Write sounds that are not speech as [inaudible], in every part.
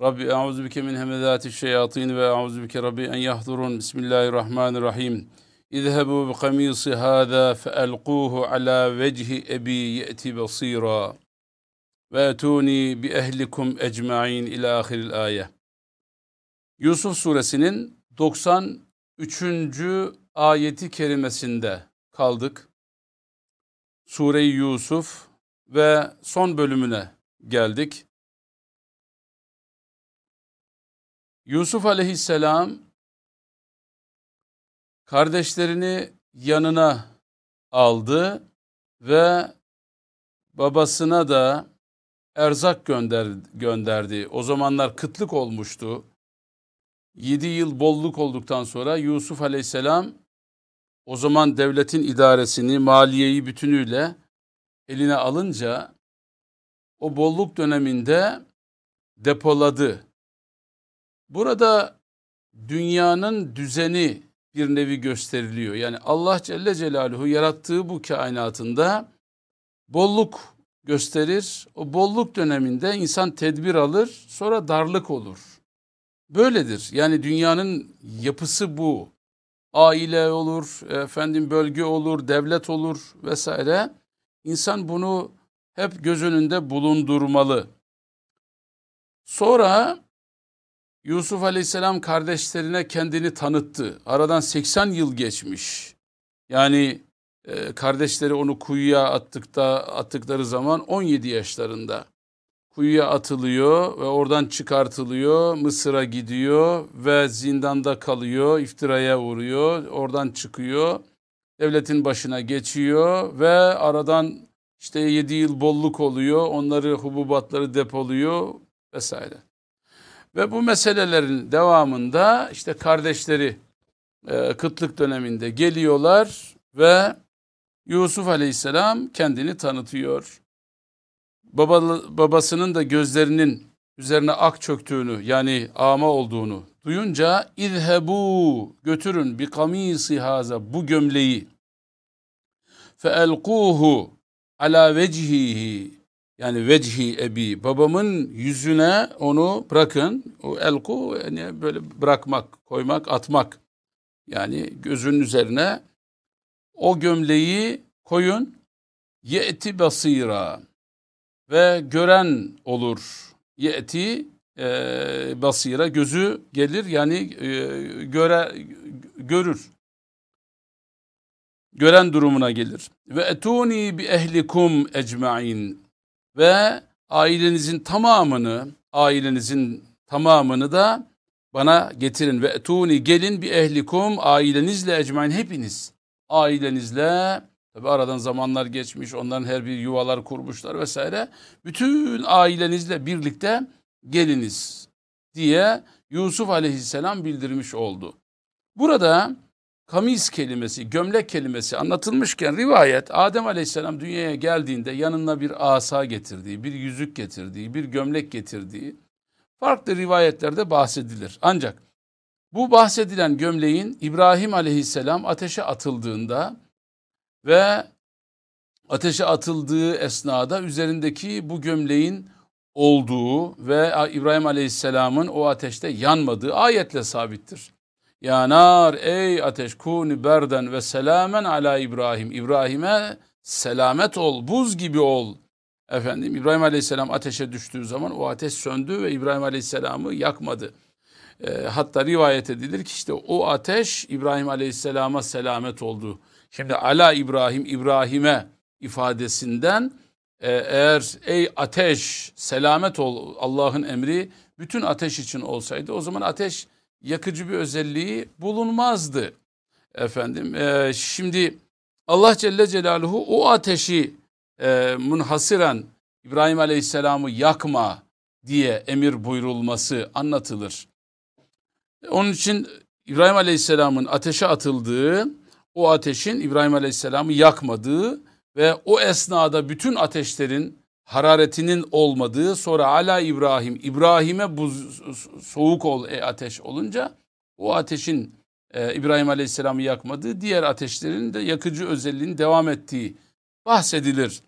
Rabbi e'uzu bike min hemezati şeyatin ve e'uzu bike Rabbi en yahdurun. Bismillahirrahmanirrahim. İzhebu bi kamisi hâzâ fe'elqûhu alâ vecihi ebi ye'ti basîrâ. Ve etûni bi ehlikum ecma'in ila ahiril ayet. Yusuf suresinin 93. ayeti kerimesinde kaldık. Sure-i Yusuf ve son bölümüne geldik. Yusuf aleyhisselam kardeşlerini yanına aldı ve babasına da erzak gönder, gönderdi. O zamanlar kıtlık olmuştu. Yedi yıl bolluk olduktan sonra Yusuf aleyhisselam o zaman devletin idaresini, maliyeyi bütünüyle eline alınca o bolluk döneminde depoladı. Burada dünyanın düzeni bir nevi gösteriliyor. Yani Allah Celle Celaluhu yarattığı bu kainatında bolluk gösterir. O bolluk döneminde insan tedbir alır, sonra darlık olur. Böyledir. Yani dünyanın yapısı bu. Aile olur, efendim bölge olur, devlet olur vesaire. İnsan bunu hep göz önünde bulundurmalı. Sonra Yusuf Aleyhisselam kardeşlerine kendini tanıttı. Aradan 80 yıl geçmiş. Yani e, kardeşleri onu kuyuya attıkta attıkları zaman 17 yaşlarında. Kuyuya atılıyor ve oradan çıkartılıyor. Mısır'a gidiyor ve zindanda kalıyor. iftiraya uğruyor. Oradan çıkıyor. Devletin başına geçiyor ve aradan işte 7 yıl bolluk oluyor. Onları hububatları depoluyor vesaire. Ve bu meselelerin devamında işte kardeşleri e, kıtlık döneminde geliyorlar ve Yusuf Aleyhisselam kendini tanıtıyor. Baba, babasının da gözlerinin üzerine ak çöktüğünü yani ama olduğunu duyunca izhebu götürün bir kamisi haza bu gömleği fe elkuhu ala vecihihi yani vecihi ebi babamın yüzüne onu bırakın. O elku yani böyle bırakmak, koymak, atmak. Yani gözün üzerine o gömleği koyun. Ye'ti basira ve gören olur. Ye'ti e, basira gözü gelir yani e, göre görür. Gören durumuna gelir. Ve etuni bi ehlikum ecmain ve ailenizin tamamını, ailenizin tamamını da bana getirin ve etuni gelin bir ehlikum ailenizle ecmain hepiniz ailenizle tabi aradan zamanlar geçmiş onların her bir yuvalar kurmuşlar vesaire bütün ailenizle birlikte geliniz diye Yusuf aleyhisselam bildirmiş oldu. Burada kamis kelimesi, gömlek kelimesi anlatılmışken rivayet Adem aleyhisselam dünyaya geldiğinde yanına bir asa getirdiği, bir yüzük getirdiği, bir gömlek getirdiği farklı rivayetlerde bahsedilir. Ancak bu bahsedilen gömleğin İbrahim aleyhisselam ateşe atıldığında ve ateşe atıldığı esnada üzerindeki bu gömleğin olduğu ve İbrahim aleyhisselamın o ateşte yanmadığı ayetle sabittir. Ya nar ey ateş kuni berden ve selamen ala İbrahim. İbrahim'e selamet ol, buz gibi ol. Efendim İbrahim Aleyhisselam ateşe düştüğü zaman o ateş söndü ve İbrahim Aleyhisselam'ı yakmadı. E, hatta rivayet edilir ki işte o ateş İbrahim Aleyhisselam'a selamet oldu. Şimdi ala İbrahim, İbrahim'e ifadesinden e, eğer ey ateş selamet ol Allah'ın emri bütün ateş için olsaydı o zaman ateş yakıcı bir özelliği bulunmazdı. Efendim e, şimdi Allah Celle Celaluhu o ateşi e, munhasıran İbrahim Aleyhisselam'ı yakma diye emir buyurulması anlatılır. Onun için İbrahim Aleyhisselam'ın ateşe atıldığı, o ateşin İbrahim Aleyhisselam'ı yakmadığı ve o esnada bütün ateşlerin hararetinin olmadığı sonra ala İbrahim, İbrahim'e bu soğuk ol e, ateş olunca o ateşin e, İbrahim Aleyhisselam'ı yakmadığı diğer ateşlerin de yakıcı özelliğinin devam ettiği bahsedilir.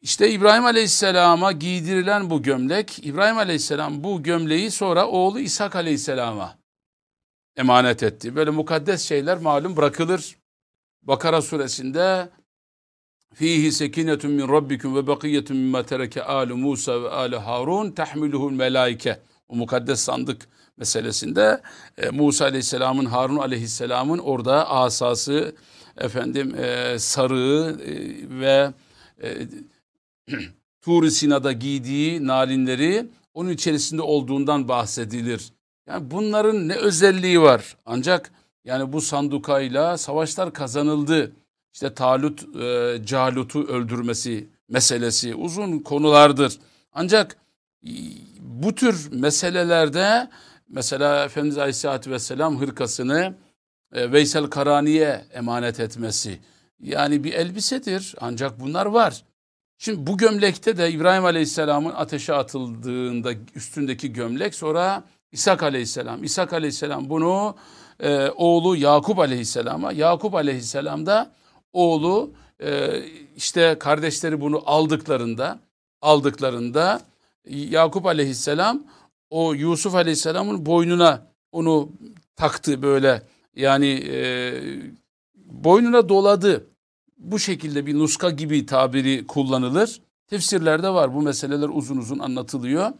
İşte İbrahim Aleyhisselam'a giydirilen bu gömlek, İbrahim Aleyhisselam bu gömleği sonra oğlu İshak Aleyhisselam'a emanet etti. Böyle mukaddes şeyler malum bırakılır. Bakara suresinde fihi sekinetun min rabbikum ve bakiyetun mimma tereke alu Musa ve alu Harun tahmiluhul melaike. O mukaddes sandık meselesinde e, Musa Aleyhisselam'ın Harun Aleyhisselam'ın orada asası efendim e, sarığı e, ve e, [clears throat] Tur-i Sina'da giydiği nalinleri onun içerisinde olduğundan bahsedilir. Yani bunların ne özelliği var? Ancak yani bu sandukayla savaşlar kazanıldı. İşte Talut e, Calut'u öldürmesi meselesi uzun konulardır. Ancak e, bu tür meselelerde mesela Efendimiz Aleyhisselatü Vesselam hırkasını e, Veysel Karani'ye emanet etmesi yani bir elbisedir ancak bunlar var. Şimdi bu gömlekte de İbrahim Aleyhisselam'ın ateşe atıldığında üstündeki gömlek sonra İshak Aleyhisselam. İshak Aleyhisselam bunu e, oğlu Yakup Aleyhisselam'a, Yakup Aleyhisselam da oğlu e, işte kardeşleri bunu aldıklarında aldıklarında Yakup Aleyhisselam o Yusuf Aleyhisselam'ın boynuna onu taktı böyle yani e, boynuna doladı bu şekilde bir nuska gibi tabiri kullanılır. Tefsirlerde var bu meseleler uzun uzun anlatılıyor.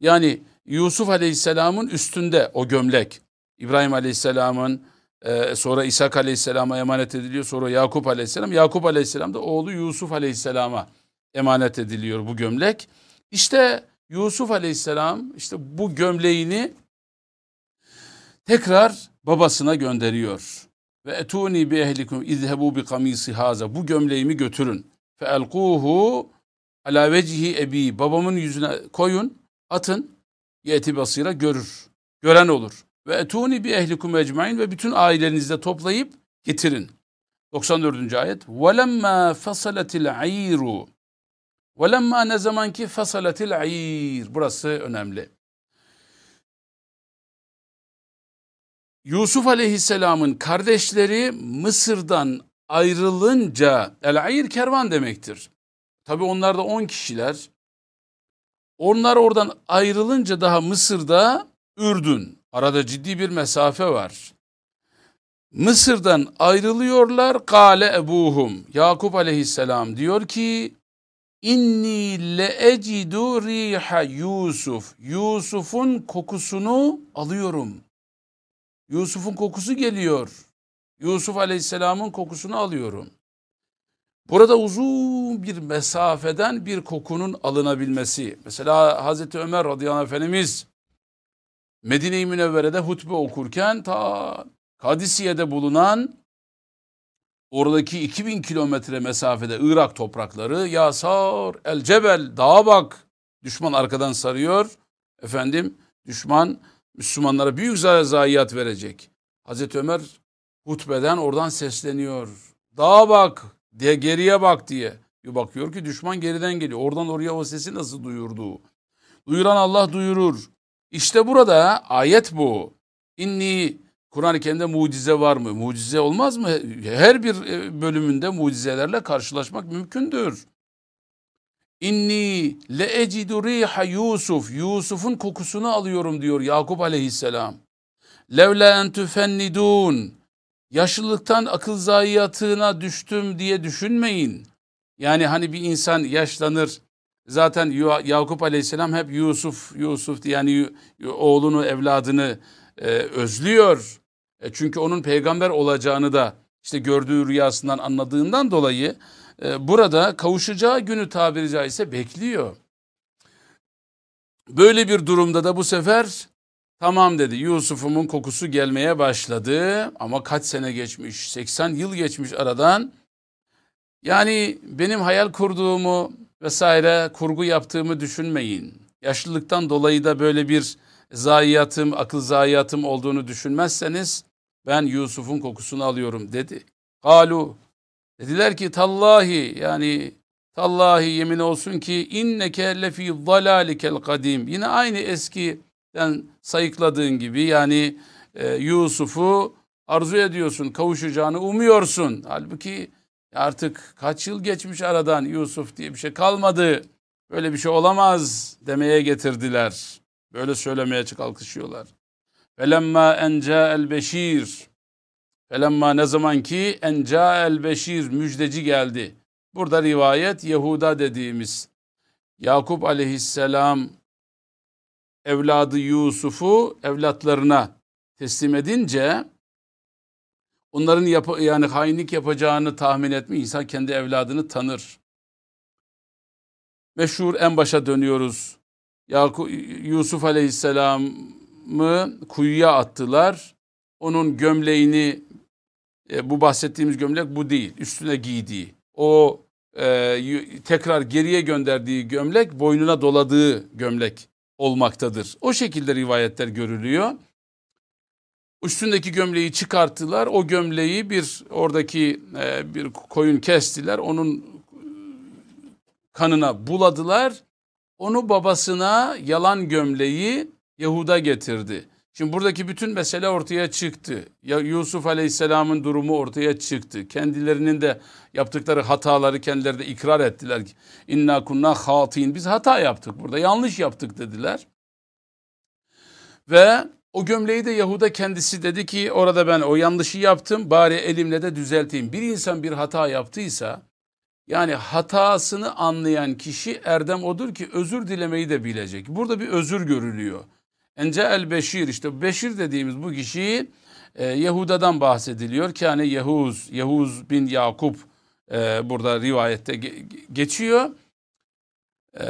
Yani Yusuf Aleyhisselam'ın üstünde o gömlek. İbrahim Aleyhisselam'ın e, sonra İshak Aleyhisselam'a emanet ediliyor. Sonra Yakup Aleyhisselam. Yakup Aleyhisselam da oğlu Yusuf Aleyhisselam'a emanet ediliyor bu gömlek. İşte Yusuf Aleyhisselam işte bu gömleğini tekrar babasına gönderiyor. Ve etuni bi ehlikum izhebu bi kamisi haza. Bu gömleğimi götürün. Fe elkuhu ala vecihi ebi. Babamın yüzüne koyun, atın. Yeti basira görür. Gören olur. Ve etuni bi ehlikum ecmain ve bütün ailenizde toplayıp getirin. 94. ayet. Velemma fasalatil ayru. Velemma ne zaman ki fasalatil ayir. Burası önemli. Yusuf Aleyhisselam'ın kardeşleri Mısır'dan ayrılınca el-ayr kervan demektir. Tabi onlar da 10 kişiler. Onlar oradan ayrılınca daha Mısır'da Ürdün. Arada ciddi bir mesafe var. Mısır'dan ayrılıyorlar. Kale ebuhum. Yakup aleyhisselam diyor ki İnni le ecidu riha Yusuf. Yusuf'un kokusunu alıyorum. Yusuf'un kokusu geliyor. Yusuf Aleyhisselam'ın kokusunu alıyorum. Burada uzun bir mesafeden bir kokunun alınabilmesi. Mesela Hazreti Ömer radıyallahu anh Efendimiz Medine-i Münevvere'de hutbe okurken ta Kadisiye'de bulunan oradaki 2000 kilometre mesafede Irak toprakları Yasar El Cebel dağa bak düşman arkadan sarıyor. Efendim düşman Müslümanlara büyük zayiat verecek. Hazreti Ömer hutbeden oradan sesleniyor. Dağa bak diye geriye bak diye. Bir bakıyor ki düşman geriden geliyor. Oradan oraya o sesi nasıl duyurdu? Duyuran Allah duyurur. İşte burada ayet bu. İnni Kur'an-ı Kerim'de mucize var mı? Mucize olmaz mı? Her bir e, bölümünde mucizelerle karşılaşmak mümkündür. İnni le ecidu riha Yusuf. Yusuf'un kokusunu alıyorum diyor Yakup aleyhisselam. Levle en tüfennidun. Yaşlılıktan akıl zayiatına düştüm diye düşünmeyin. Yani hani bir insan yaşlanır. Zaten Yakup aleyhisselam hep Yusuf, Yusuf yani oğlunu, evladını e, özlüyor. E, çünkü onun peygamber olacağını da işte gördüğü rüyasından anladığından dolayı e, burada kavuşacağı günü tabiri caizse bekliyor. Böyle bir durumda da bu sefer tamam dedi Yusuf'umun kokusu gelmeye başladı ama kaç sene geçmiş 80 yıl geçmiş aradan. Yani benim hayal kurduğumu vesaire kurgu yaptığımı düşünmeyin. Yaşlılıktan dolayı da böyle bir zayiatım, akıl zayiatım olduğunu düşünmezseniz ben Yusuf'un kokusunu alıyorum dedi. Galu dediler ki tallahi yani tallahi yemin olsun ki inneke lefi zalalikel kadim. Yine aynı eskiden sayıkladığın gibi yani e, Yusuf'u arzu ediyorsun, kavuşacağını umuyorsun. Halbuki artık kaç yıl geçmiş aradan Yusuf diye bir şey kalmadı. Böyle bir şey olamaz demeye getirdiler. Böyle söylemeye kalkışıyorlar. Felemma enca el beşir. Felemma ne zaman ki enca el beşir müjdeci geldi. Burada rivayet Yahuda dediğimiz Yakup aleyhisselam evladı Yusuf'u evlatlarına teslim edince onların yap yani hainlik yapacağını tahmin etme insan kendi evladını tanır. Meşhur en başa dönüyoruz. Yakup, Yusuf Aleyhisselam'ı kuyuya attılar. Onun gömleğini e, bu bahsettiğimiz gömlek bu değil. Üstüne giydiği. O e, tekrar geriye gönderdiği gömlek boynuna doladığı gömlek olmaktadır. O şekilde rivayetler görülüyor. Üstündeki gömleği çıkarttılar. O gömleği bir oradaki e, bir koyun kestiler. Onun kanına buladılar. Onu babasına yalan gömleği Yahuda getirdi. Şimdi buradaki bütün mesele ortaya çıktı. Ya Yusuf Aleyhisselam'ın durumu ortaya çıktı. Kendilerinin de yaptıkları hataları kendileri de ikrar ettiler. İnna kunna hatin. Biz hata yaptık burada. Yanlış yaptık dediler. Ve o gömleği de Yahuda kendisi dedi ki orada ben o yanlışı yaptım bari elimle de düzelteyim. Bir insan bir hata yaptıysa yani hatasını anlayan kişi erdem odur ki özür dilemeyi de bilecek. Burada bir özür görülüyor. Ence el Beşir işte Beşir dediğimiz bu kişi e, Yahuda'dan bahsediliyor. Yani Yahuz, Yahuz bin Yakup e, burada rivayette ge geçiyor. E,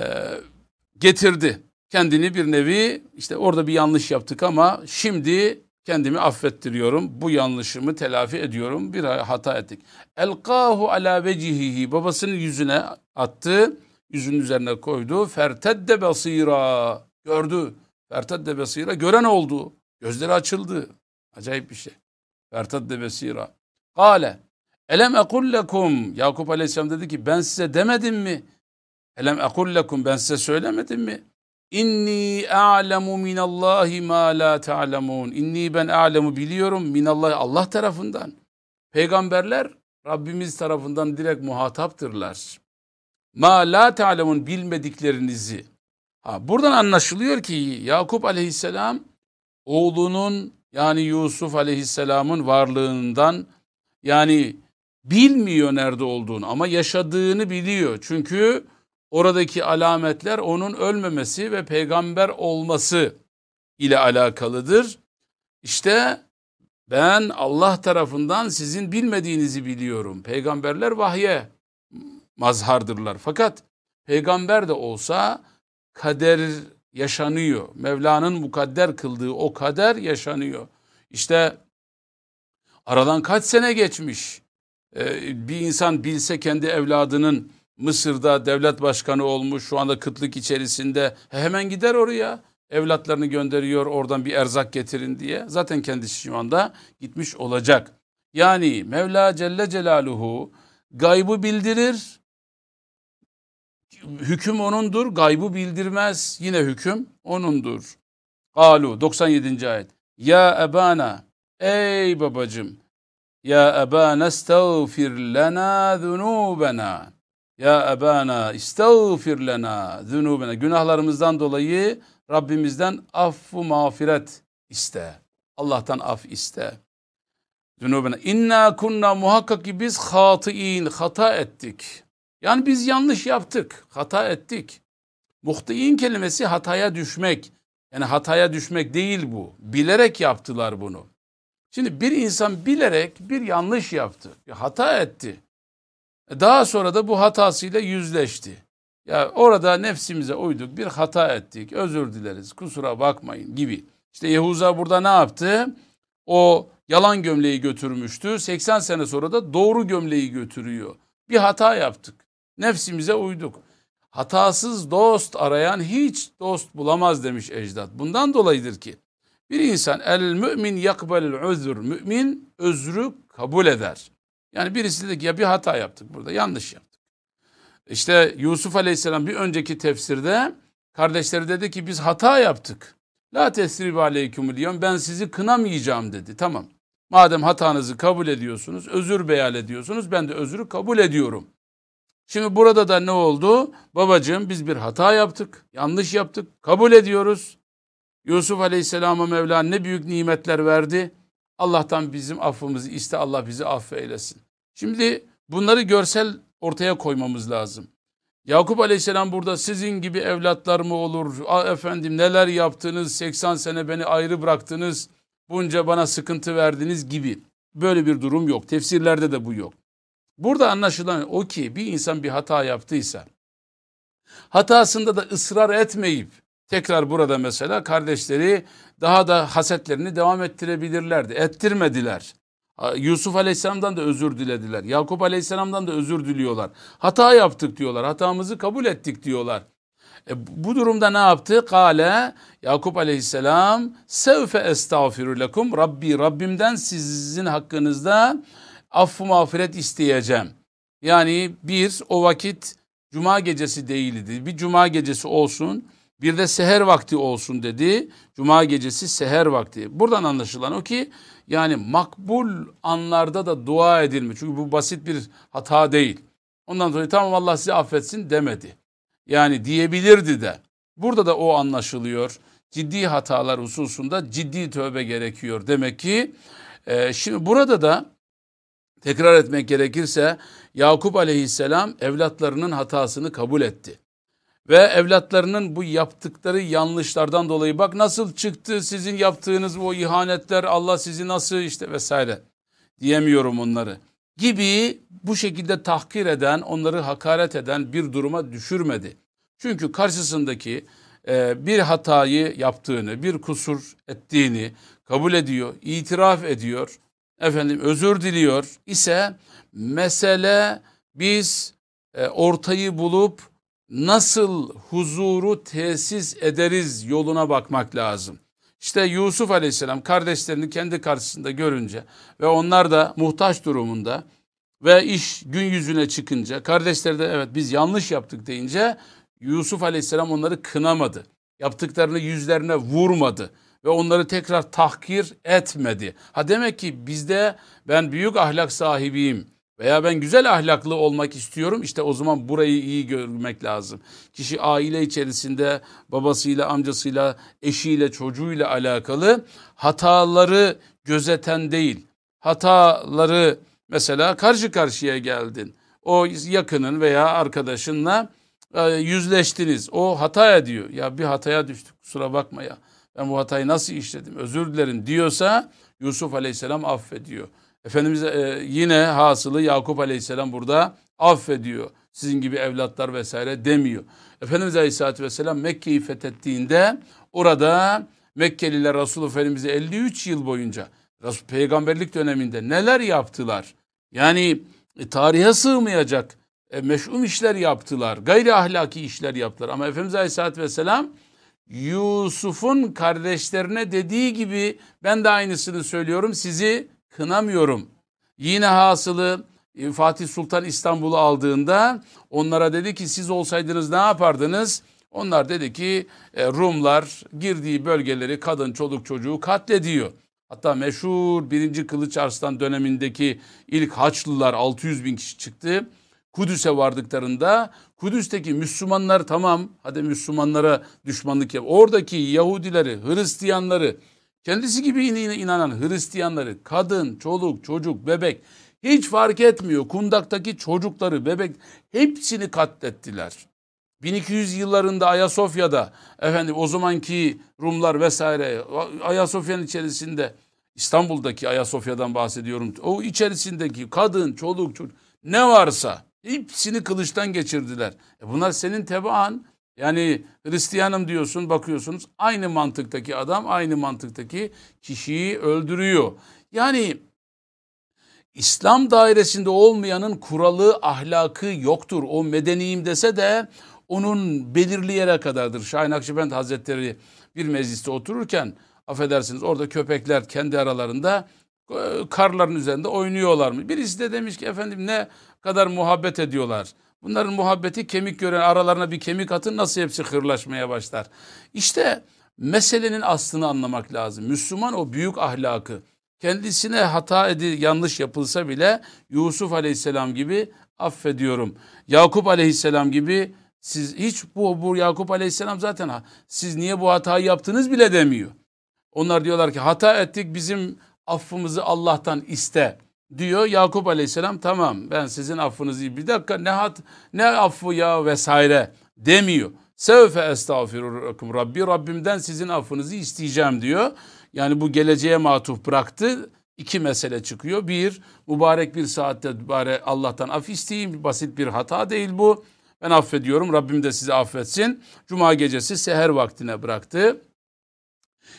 getirdi kendini bir nevi işte orada bir yanlış yaptık ama şimdi kendimi affettiriyorum. Bu yanlışımı telafi ediyorum. Bir hata ettik. Elqahu ala vecihihi babasının yüzüne attı. Yüzünün üzerine koydu. Fertedde basira. Gördü. Fertedde basira. Gören oldu. Gözleri açıldı. Acayip bir şey. Fertedde basira. Kale. Elem ekul lekum. Yakup aleyhisselam dedi ki ben size demedim mi? Elem ekul lekum ben size söylemedim mi? İnni a'lemu minallahi ma la ta'lemun. İnni ben a'lemu biliyorum minallahi Allah tarafından. Peygamberler Rabbimiz tarafından direkt muhataptırlar. Ma la ta'lemun bilmediklerinizi. Ha, buradan anlaşılıyor ki Yakup aleyhisselam oğlunun yani Yusuf aleyhisselamın varlığından yani bilmiyor nerede olduğunu ama yaşadığını biliyor. Çünkü oradaki alametler onun ölmemesi ve peygamber olması ile alakalıdır. İşte ben Allah tarafından sizin bilmediğinizi biliyorum. Peygamberler vahye mazhardırlar. Fakat peygamber de olsa kader yaşanıyor. Mevla'nın mukadder kıldığı o kader yaşanıyor. İşte aradan kaç sene geçmiş. Ee, bir insan bilse kendi evladının Mısır'da devlet başkanı olmuş şu anda kıtlık içerisinde hemen gider oraya. Evlatlarını gönderiyor oradan bir erzak getirin diye. Zaten kendisi şu anda gitmiş olacak. Yani Mevla Celle Celaluhu gaybı bildirir. Hüküm onundur, gaybı bildirmez. Yine hüküm onundur. Galu 97. ayet. Ya ebana ey babacım ya ebana estağfir lena zunubena ya ebana istağfir lena zunubena. Günahlarımızdan dolayı Rabbimizden affu mağfiret iste. Allah'tan af iste. Zunubena. İnna kunna muhakkak ki biz hatiin hata ettik. Yani biz yanlış yaptık, hata ettik. Muhtiin kelimesi hataya düşmek. Yani hataya düşmek değil bu. Bilerek yaptılar bunu. Şimdi bir insan bilerek bir yanlış yaptı, bir hata etti. Daha sonra da bu hatasıyla yüzleşti. Ya orada nefsimize uyduk, bir hata ettik, özür dileriz, kusura bakmayın gibi. İşte Yahuza burada ne yaptı? O yalan gömleği götürmüştü. 80 sene sonra da doğru gömleği götürüyor. Bir hata yaptık. Nefsimize uyduk. hatasız dost arayan hiç dost bulamaz demiş ecdat. Bundan dolayıdır ki bir insan el mümin yakbelül özür. Mümin özrü kabul eder. Yani birisi dedi ki ya bir hata yaptık burada yanlış yaptık. İşte Yusuf Aleyhisselam bir önceki tefsirde kardeşleri dedi ki biz hata yaptık. La tesrib aleykümül ben sizi kınamayacağım dedi. Tamam. Madem hatanızı kabul ediyorsunuz, özür beyan ediyorsunuz, ben de özrü kabul ediyorum. Şimdi burada da ne oldu? Babacığım biz bir hata yaptık, yanlış yaptık, kabul ediyoruz. Yusuf Aleyhisselam'a Mevla ne büyük nimetler verdi. Allah'tan bizim affımızı iste, Allah bizi affeylesin. Şimdi bunları görsel ortaya koymamız lazım. Yakup Aleyhisselam burada sizin gibi evlatlar mı olur? Efendim neler yaptınız? 80 sene beni ayrı bıraktınız. Bunca bana sıkıntı verdiniz gibi. Böyle bir durum yok. Tefsirlerde de bu yok. Burada anlaşılan o ki bir insan bir hata yaptıysa hatasında da ısrar etmeyip tekrar burada mesela kardeşleri daha da hasetlerini devam ettirebilirlerdi. Ettirmediler. Yusuf Aleyhisselam'dan da özür dilediler. Yakup Aleyhisselam'dan da özür diliyorlar. Hata yaptık diyorlar. Hatamızı kabul ettik diyorlar. E, bu durumda ne yaptı? Kale Yakup Aleyhisselam sevfe estağfiru lekum Rabbi Rabbimden sizin hakkınızda affı mağfiret isteyeceğim. Yani bir o vakit cuma gecesi değildi. Bir cuma gecesi olsun bir de seher vakti olsun dedi. Cuma gecesi seher vakti. Buradan anlaşılan o ki yani makbul anlarda da dua edilmiş. Çünkü bu basit bir hata değil. Ondan sonra tamam Allah sizi affetsin demedi. Yani diyebilirdi de. Burada da o anlaşılıyor. Ciddi hatalar hususunda ciddi tövbe gerekiyor. Demek ki e, şimdi burada da tekrar etmek gerekirse Yakup aleyhisselam evlatlarının hatasını kabul etti. Ve evlatlarının bu yaptıkları yanlışlardan dolayı bak nasıl çıktı sizin yaptığınız o ihanetler Allah sizi nasıl işte vesaire diyemiyorum onları gibi bu şekilde tahkir eden onları hakaret eden bir duruma düşürmedi. Çünkü karşısındaki e, bir hatayı yaptığını bir kusur ettiğini kabul ediyor itiraf ediyor efendim özür diliyor ise mesele biz e, ortayı bulup nasıl huzuru tesis ederiz yoluna bakmak lazım. İşte Yusuf Aleyhisselam kardeşlerini kendi karşısında görünce ve onlar da muhtaç durumunda ve iş gün yüzüne çıkınca kardeşleri de evet biz yanlış yaptık deyince Yusuf Aleyhisselam onları kınamadı. Yaptıklarını yüzlerine vurmadı ve onları tekrar tahkir etmedi. Ha demek ki bizde ben büyük ahlak sahibiyim veya ben güzel ahlaklı olmak istiyorum. İşte o zaman burayı iyi görmek lazım. Kişi aile içerisinde babasıyla, amcasıyla, eşiyle, çocuğuyla alakalı hataları gözeten değil. Hataları mesela karşı karşıya geldin. O yakının veya arkadaşınla e, yüzleştiniz. O hata ediyor. Ya bir hataya düştük kusura bakma ya. Ben bu hatayı nasıl işledim özür dilerim diyorsa Yusuf Aleyhisselam affediyor. Efendimiz e, yine hasılı Yakup Aleyhisselam burada affediyor. Sizin gibi evlatlar vesaire demiyor. Efendimiz Aleyhisselatü Vesselam Mekke'yi fethettiğinde orada Mekkeliler Resul Efendimiz'e 53 yıl boyunca Resul, peygamberlik döneminde neler yaptılar? Yani e, tarihe sığmayacak e, meşhum işler yaptılar. Gayri ahlaki işler yaptılar. Ama Efendimiz Aleyhisselatü Vesselam Yusuf'un kardeşlerine dediği gibi ben de aynısını söylüyorum sizi kınamıyorum. Yine hasılı e, Fatih Sultan İstanbul'u aldığında onlara dedi ki siz olsaydınız ne yapardınız? Onlar dedi ki e, Rumlar girdiği bölgeleri kadın çoluk çocuğu katlediyor. Hatta meşhur 1. Kılıç Arslan dönemindeki ilk Haçlılar 600 bin kişi çıktı. Kudüs'e vardıklarında Kudüs'teki Müslümanlar tamam hadi Müslümanlara düşmanlık yap. Oradaki Yahudileri, Hristiyanları kendisi gibi inanan Hristiyanları kadın, çoluk, çocuk, bebek hiç fark etmiyor. Kundaktaki çocukları, bebek hepsini katlettiler. 1200 yıllarında Ayasofya'da efendim o zamanki Rumlar vesaire Ayasofya'nın içerisinde İstanbul'daki Ayasofya'dan bahsediyorum. O içerisindeki kadın, çoluk, çocuk ne varsa hepsini kılıçtan geçirdiler. E bunlar senin tebaan. Yani Hristiyanım diyorsun bakıyorsunuz aynı mantıktaki adam aynı mantıktaki kişiyi öldürüyor. Yani İslam dairesinde olmayanın kuralı ahlakı yoktur. O medeniyim dese de onun belirli yere kadardır. Şahin Akşibend Hazretleri bir mecliste otururken affedersiniz orada köpekler kendi aralarında e, karların üzerinde oynuyorlar mı? Birisi de demiş ki efendim ne kadar muhabbet ediyorlar. Bunların muhabbeti kemik gören aralarına bir kemik atın nasıl hepsi hırlaşmaya başlar. İşte meselenin aslını anlamak lazım. Müslüman o büyük ahlakı kendisine hata edi yanlış yapılsa bile Yusuf Aleyhisselam gibi affediyorum. Yakup Aleyhisselam gibi siz hiç bu, bu Yakup Aleyhisselam zaten siz niye bu hatayı yaptınız bile demiyor. Onlar diyorlar ki hata ettik bizim affımızı Allah'tan iste diyor Yakup Aleyhisselam tamam ben sizin affınızı bir dakika ne hat ne affı ya vesaire demiyor. Sevfe estağfirullakum Rabbi Rabbimden sizin affınızı isteyeceğim diyor. Yani bu geleceğe matuf bıraktı. İki mesele çıkıyor. Bir, mübarek bir saatte mübarek Allah'tan af isteyeyim. Basit bir hata değil bu. Ben affediyorum. Rabbim de sizi affetsin. Cuma gecesi seher vaktine bıraktı.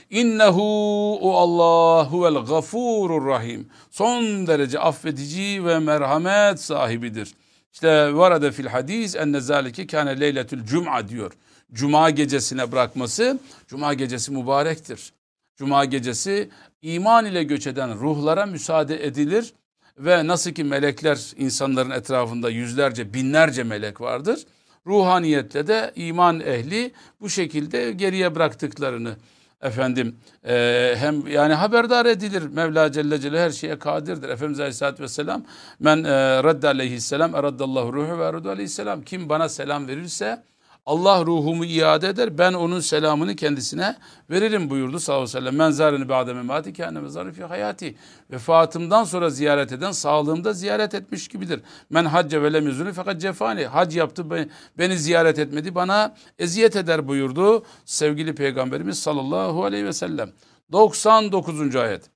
İnnehu o Allah huvel gafurur rahim. Son derece affedici ve merhamet sahibidir. İşte varada fil hadis enne zalike kâne leyletül cum'a diyor. Cuma gecesine bırakması, cuma gecesi mübarektir. Cuma gecesi iman ile göç eden ruhlara müsaade edilir ve nasıl ki melekler insanların etrafında yüzlerce binlerce melek vardır. Ruhaniyetle de iman ehli bu şekilde geriye bıraktıklarını efendim e, hem yani haberdar edilir. Mevla Celle Celle her şeye kadirdir. Efendimiz Aleyhisselatü Vesselam men e, redde aleyhisselam eraddallahu ruhu ve eraddu aleyhisselam. Kim bana selam verirse Allah ruhumu iade eder ben onun selamını kendisine veririm buyurdu sallallahu aleyhi ve sellem. Menzarını ba'de memati kâne mezarı fi hayati. Vefatımdan sonra ziyaret eden sağlığımda ziyaret etmiş gibidir. Men hacce ve lem fakat cefani. Hac yaptı beni ziyaret etmedi bana eziyet eder buyurdu sevgili peygamberimiz sallallahu aleyhi ve sellem. 99. ayet.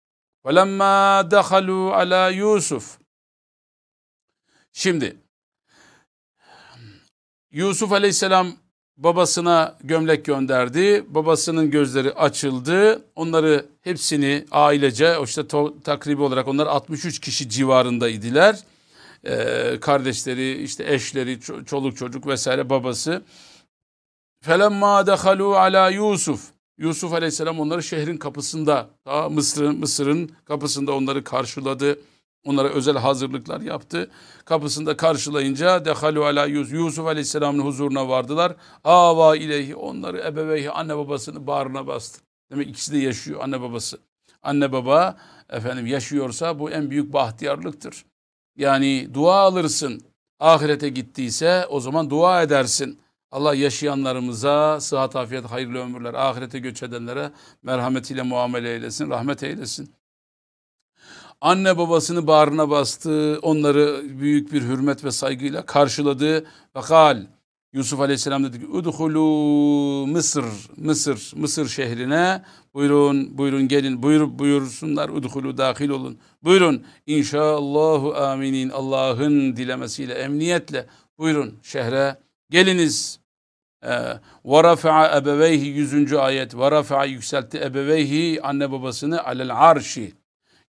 Velemma dehalu ala Yusuf. Şimdi Yusuf Aleyhisselam babasına gömlek gönderdi. Babasının gözleri açıldı. Onları hepsini ailece işte takribi olarak onlar 63 kişi civarındaydılar. Ee, kardeşleri, işte eşleri, çoluk çocuk vesaire babası. Felemma dehalu ala Yusuf. Yusuf Aleyhisselam onları şehrin kapısında, Mısır'ın Mısır'ın kapısında onları karşıladı. Onlara özel hazırlıklar yaptı. Kapısında karşılayınca dehalu ala Yusuf, Aleyhisselam'ın huzuruna vardılar. Ava ileyhi onları ebeveyhi anne babasını bağrına bastı. Demek ikisi de yaşıyor anne babası. Anne baba efendim yaşıyorsa bu en büyük bahtiyarlıktır. Yani dua alırsın. Ahirete gittiyse o zaman dua edersin. Allah yaşayanlarımıza sıhhat, afiyet, hayırlı ömürler, ahirete göç edenlere merhametiyle muamele eylesin, rahmet eylesin. Anne babasını bağrına bastı, onları büyük bir hürmet ve saygıyla karşıladı. Fakal Yusuf Aleyhisselam dedi ki Udhulu Mısır, Mısır, Mısır şehrine buyurun, buyurun gelin, buyur, buyursunlar udhulu dahil olun. Buyurun inşallahu aminin Allah'ın dilemesiyle, emniyetle buyurun şehre geliniz. Ee, ve rafa'a ebeveyhi 100. ayet. Ve rafa'a yükseltti ebeveyhi anne babasını alel arşi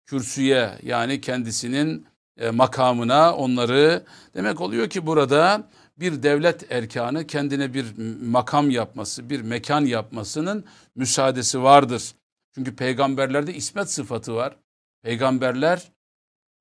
kürsüye yani kendisinin e, makamına onları demek oluyor ki burada bir devlet erkanı kendine bir makam yapması, bir mekan yapmasının müsaadesi vardır. Çünkü peygamberlerde ismet sıfatı var. Peygamberler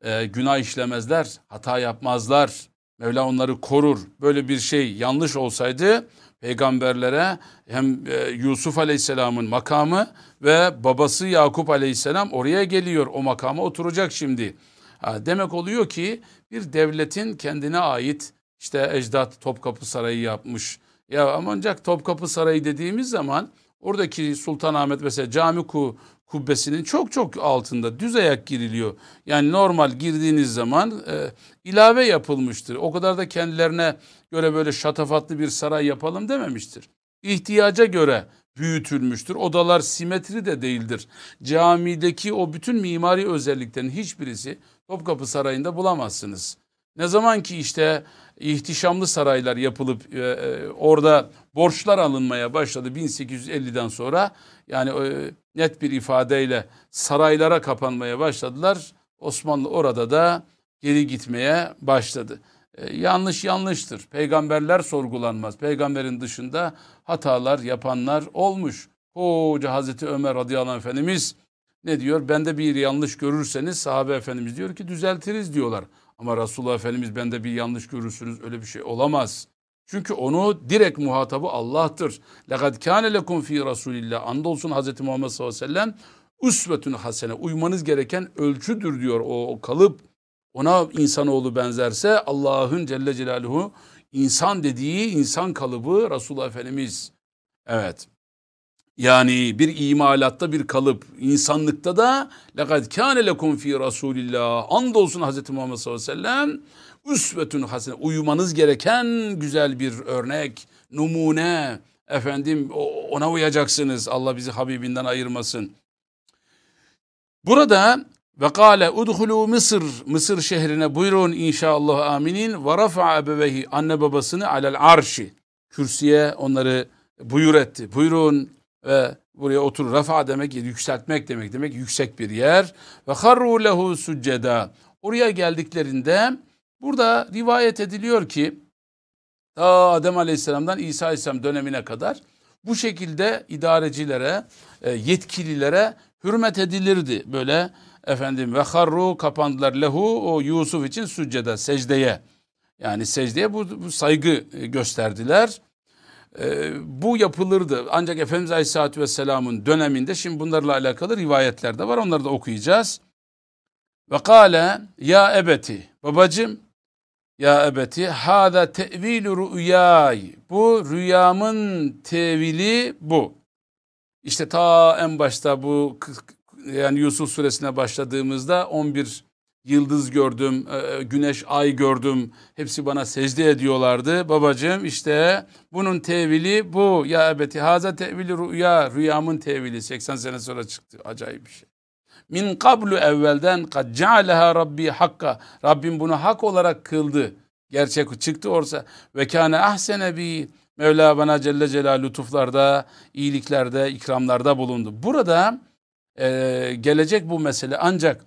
e, günah işlemezler, hata yapmazlar. Mevla onları korur. Böyle bir şey yanlış olsaydı peygamberlere hem e, Yusuf Aleyhisselam'ın makamı ve babası Yakup Aleyhisselam oraya geliyor. O makama oturacak şimdi. Ha, demek oluyor ki bir devletin kendine ait işte ecdat Topkapı Sarayı yapmış. Ya ancak Topkapı Sarayı dediğimiz zaman oradaki Sultanahmet mesela cami ku, kubbesinin çok çok altında düz ayak giriliyor. Yani normal girdiğiniz zaman e, ilave yapılmıştır. O kadar da kendilerine göre böyle şatafatlı bir saray yapalım dememiştir. İhtiyaca göre büyütülmüştür. Odalar simetri de değildir. Camideki o bütün mimari özelliklerin hiçbirisi Topkapı Sarayı'nda bulamazsınız. Ne zaman ki işte ihtişamlı saraylar yapılıp e, e, orada borçlar alınmaya başladı 1850'den sonra yani e, net bir ifadeyle saraylara kapanmaya başladılar. Osmanlı orada da geri gitmeye başladı. E, yanlış yanlıştır. Peygamberler sorgulanmaz. Peygamberin dışında hatalar yapanlar olmuş. Koca Hazreti Ömer radıyallahu anh efendimiz ne diyor? Bende bir yanlış görürseniz sahabe efendimiz diyor ki düzeltiriz diyorlar. Ama Resulullah Efendimiz bende bir yanlış görürsünüz öyle bir şey olamaz. Çünkü onu direkt muhatabı Allah'tır. لَقَدْ كَانَ لَكُمْ ف۪ي رَسُولِ اللّٰهِ Andolsun Hz. Muhammed sallallahu aleyhi ve sellem usvetün hasene uymanız gereken ölçüdür diyor o, o kalıp. Ona insanoğlu benzerse Allah'ın Celle Celaluhu insan dediği insan kalıbı Resulullah Efendimiz. Evet. Yani bir imalatta bir kalıp, insanlıkta da لَقَدْ كَانَ لَكُمْ ف۪ي رَسُولِ اللّٰهِ Andolsun Hz. Muhammed sallallahu aleyhi ve sellem üsvetün hasene uyumanız gereken güzel bir örnek, numune. Efendim ona uyacaksınız. Allah bizi Habibinden ayırmasın. Burada ve kâle udhulû Mısır, Mısır şehrine buyurun inşallah aminin ve rafa'a ebevehi anne babasını alel arşi. Kürsüye onları buyur etti. Buyurun ve buraya otur. Rafa demek yükseltmek demek demek yüksek bir yer. Ve harru lehu succeda. Oraya geldiklerinde burada rivayet ediliyor ki ta Adem Aleyhisselam'dan İsa Aleyhisselam dönemine kadar bu şekilde idarecilere, e, yetkililere hürmet edilirdi. Böyle efendim ve harru kapandılar lehu o Yusuf için süccede secdeye. Yani secdeye bu, bu saygı e, gösterdiler. Ee, bu yapılırdı. Ancak Efendimiz Aleyhisselatü Vesselam'ın döneminde şimdi bunlarla alakalı rivayetler de var. Onları da okuyacağız. Ve kâle ya ebeti babacım ya ebeti hâda tevilü rüyây bu rüyamın tevili bu. İşte ta en başta bu yani Yusuf suresine başladığımızda 11 yıldız gördüm, e, güneş, ay gördüm. Hepsi bana secde ediyorlardı. Babacığım işte bunun tevili bu. Ya ebeti haza tevili rüya. Rüyamın tevili 80 sene sonra çıktı. Acayip bir şey. Min kablu evvelden kad cealeha rabbi hakka. Rabbim bunu hak olarak kıldı. Gerçek çıktı orsa. Ve kâne ahsene bi. Mevla bana Celle Celal lütuflarda, iyiliklerde, ikramlarda bulundu. Burada e, gelecek bu mesele ancak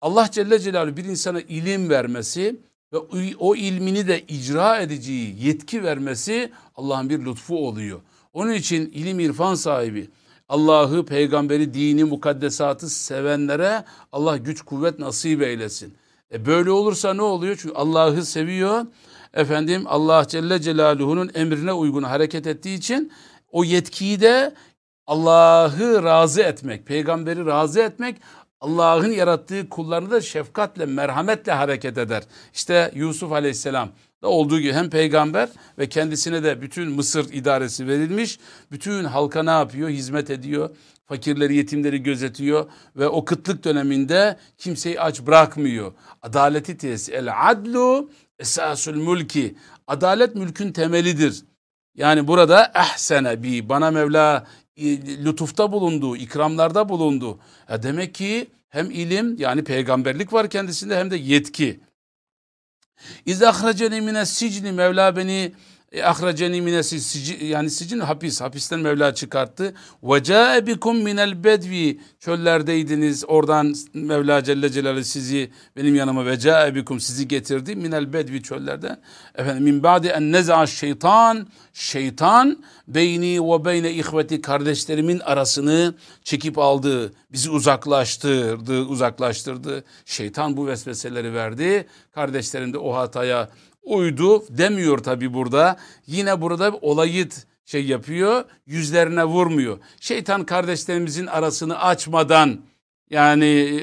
Allah Celle Celaluhu bir insana ilim vermesi ve o ilmini de icra edeceği yetki vermesi Allah'ın bir lütfu oluyor. Onun için ilim irfan sahibi, Allah'ı, peygamberi, dini, mukaddesatı sevenlere Allah güç kuvvet nasip eylesin. E böyle olursa ne oluyor? Çünkü Allah'ı seviyor. Efendim Allah Celle Celaluhu'nun emrine uygun hareket ettiği için o yetkiyi de Allah'ı razı etmek, peygamberi razı etmek, Allah'ın yarattığı kullarını da şefkatle, merhametle hareket eder. İşte Yusuf Aleyhisselam da olduğu gibi hem peygamber ve kendisine de bütün Mısır idaresi verilmiş. Bütün halka ne yapıyor? Hizmet ediyor. Fakirleri, yetimleri gözetiyor ve o kıtlık döneminde kimseyi aç bırakmıyor. Adaleti tesis. El adlu esasül mülki. Adalet mülkün temelidir. Yani burada ehsene bi bana Mevla lütufta bulundu, ikramlarda bulundu. Ya demek ki hem ilim yani peygamberlik var kendisinde hem de yetki. İz ahreceni mine sicni Mevla beni e, ahraceni mine yani sicin hapis hapisten Mevla çıkarttı. Ve ca'e minel bedvi çöllerdeydiniz oradan Mevla Celle Celaluhu sizi benim yanıma ve ca'e sizi getirdi minel bedvi çöllerden. Efendim min ba'di en nez'a şeytan şeytan beyni ve beyne ihveti kardeşlerimin arasını çekip aldı. Bizi uzaklaştırdı, uzaklaştırdı. Şeytan bu vesveseleri verdi. Kardeşlerim de o hataya uydu demiyor tabi burada. Yine burada olayı şey yapıyor, yüzlerine vurmuyor. Şeytan kardeşlerimizin arasını açmadan yani